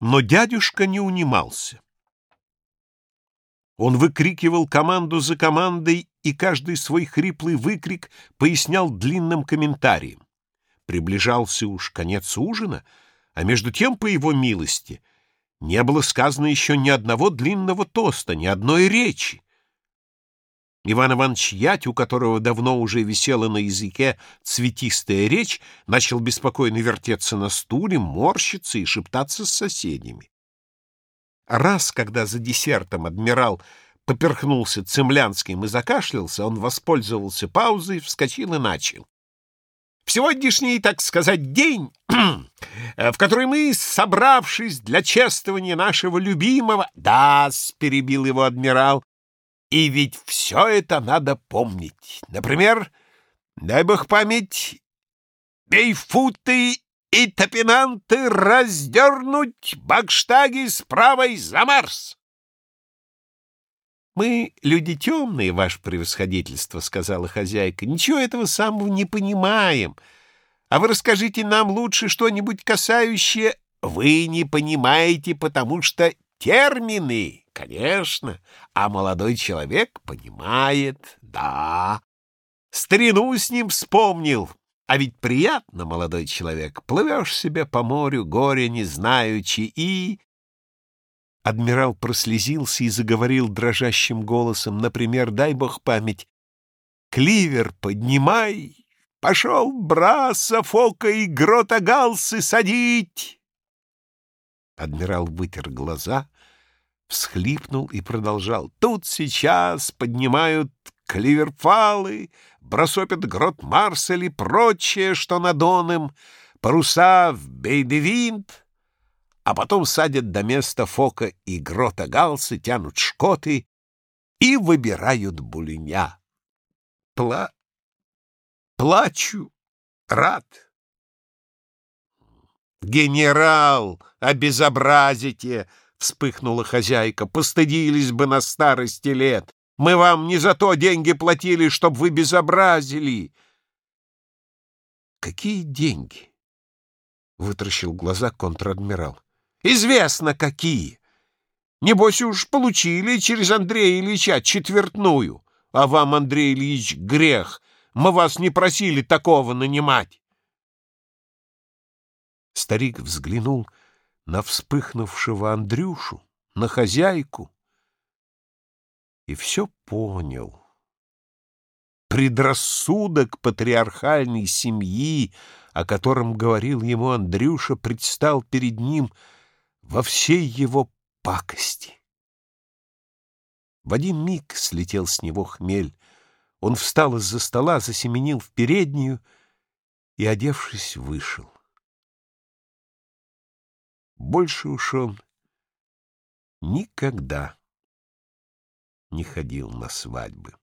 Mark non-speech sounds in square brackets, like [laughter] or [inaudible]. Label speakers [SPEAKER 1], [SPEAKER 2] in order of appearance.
[SPEAKER 1] Но дядюшка не унимался. Он выкрикивал команду за командой, и каждый свой хриплый выкрик пояснял длинным комментарием. Приближался уж конец ужина, а между тем, по его милости, не было сказано еще ни одного длинного тоста, ни одной речи. Иван Иванович Ять, у которого давно уже висела на языке цветистая речь, начал беспокойно вертеться на стуле, морщиться и шептаться с соседями. Раз, когда за десертом адмирал поперхнулся цемлянским и закашлялся, он воспользовался паузой, вскочил и начал. В сегодняшний, так сказать, день, [clears throat] в который мы, собравшись для чествования нашего любимого... — Да, — перебил его адмирал, и ведь все это надо помнить. Например, дай бог память, бейфуты и топинанты раздернуть, бакштаги с правой за Марс. «Мы люди темные, ваше превосходительство», — сказала хозяйка. «Ничего этого самого не понимаем. А вы расскажите нам лучше что-нибудь касающее...» «Вы не понимаете, потому что термины, конечно, а молодой человек понимает, да. Старину с ним вспомнил, а ведь приятно, молодой человек, плывешь себе по морю, горе не знаючи, и... Адмирал прослезился и заговорил дрожащим голосом, например, дай бог память, «Кливер, поднимай! Пошел браса, фока и грота галсы садить!» Адмирал вытер глаза, всхлипнул и продолжал. «Тут сейчас поднимают кливерфалы, бросопят грот Марсель и прочее, что над Доном, паруса в бейдевинт, а потом садят до места Фока и грота Галсы, тянут шкоты и выбирают булиня. Пла... Плачу, рад». «Генерал, обезобразите!» — вспыхнула хозяйка. «Постыдились бы на старости лет! Мы вам не за то деньги платили, чтоб вы безобразили!» «Какие деньги?» — вытращил глаза контр-адмирал. «Известно, какие! Небось уж получили через Андрея Ильича четвертную, а вам, Андрей Ильич, грех! Мы вас не просили такого нанимать!» Старик взглянул на вспыхнувшего Андрюшу, на хозяйку, и все понял. Предрассудок патриархальной семьи, о котором говорил ему Андрюша, предстал перед ним во всей его пакости. В один миг слетел с него хмель. Он встал из-за стола, засеменил в переднюю и, одевшись, вышел. Больше уж он никогда не ходил на свадьбы.